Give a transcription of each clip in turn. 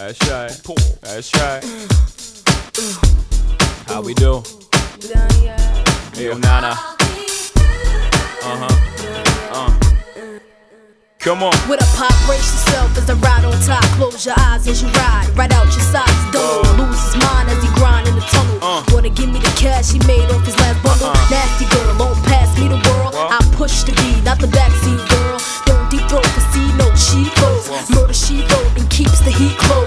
That's right. That's right. How we do? Yo, Nana. Uh huh. Uh. Come on. With a pop, brace yourself as I ride on top. Close your eyes as you ride. Right out your sides. Don't Uh. lose his mind as he grind in the tunnel. Uh. Wanna give me the cash he made off his last bundle? Uh-uh. Nasty girl, won't pass me the world. What? I push the beat, not the backseat girl. Don't deep throat, cause see no she flows. Murder she wrote and keeps the heat close.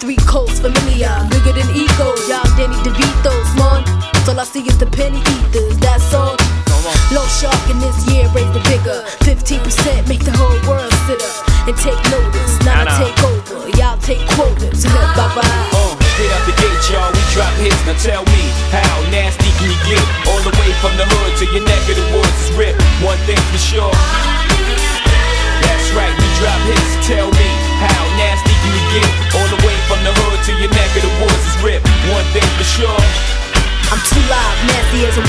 Three coasts. Familiar, bigger than ego. Y'all Danny DeVito's, man. All I see is the penny eaters. That's all. Low shark in this year, raise the bigger. 15% make the whole world sit up and take notice. Now. I take over, y'all take quotas. bye bye.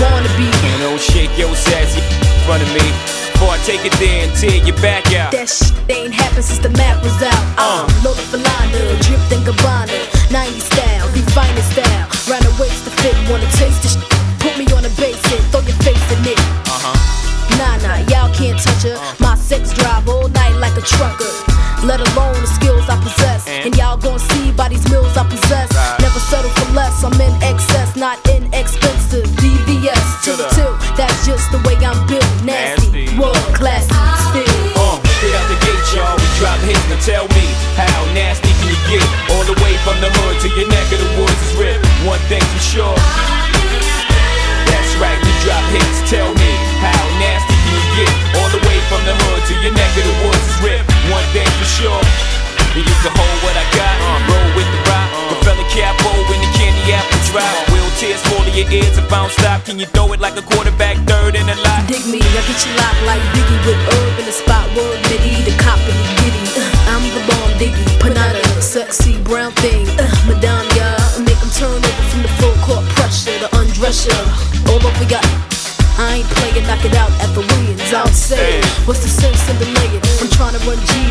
Wanna be. And don't shake your sassy in front of me. Before I take it there and tear your back out. That shit ain't happened since the map was out. Uh. Um, loaded for Lana, dripped in Gabbana. 90 style, the finest style. Round the waist to fit, wanna taste the sh- Put me on a bass and throw your face in it. Uh huh. Nah, nah, y'all can't touch her. My sex drive all night like a trucker. Let alone the skills I possess. Inexpensive. DVS To to the- the tilt, that's just the way I'm built. Nasty, Nasty. world classy, still. Uh, hit out the gate, y'all. We drop hits. Now tell me, how nasty can you get? All the way from the hood to your neck of the woods is ripped. One thing for sure. Your ears if I don't stop. Can you throw it like a quarterback third in a lot? Dig me, I get you locked like Biggie with herb in the spot. Word Mitty, the cop in the giddy. Uh, I'm the bomb diggy, panada, sexy brown thing. Uh, Madame, yeah, make them turn over from the full court pressure, the undress ya. All over ya. I ain't playing, knock it out at the Williams. I'm saying, what's the sense in delaying? I'm trying to run G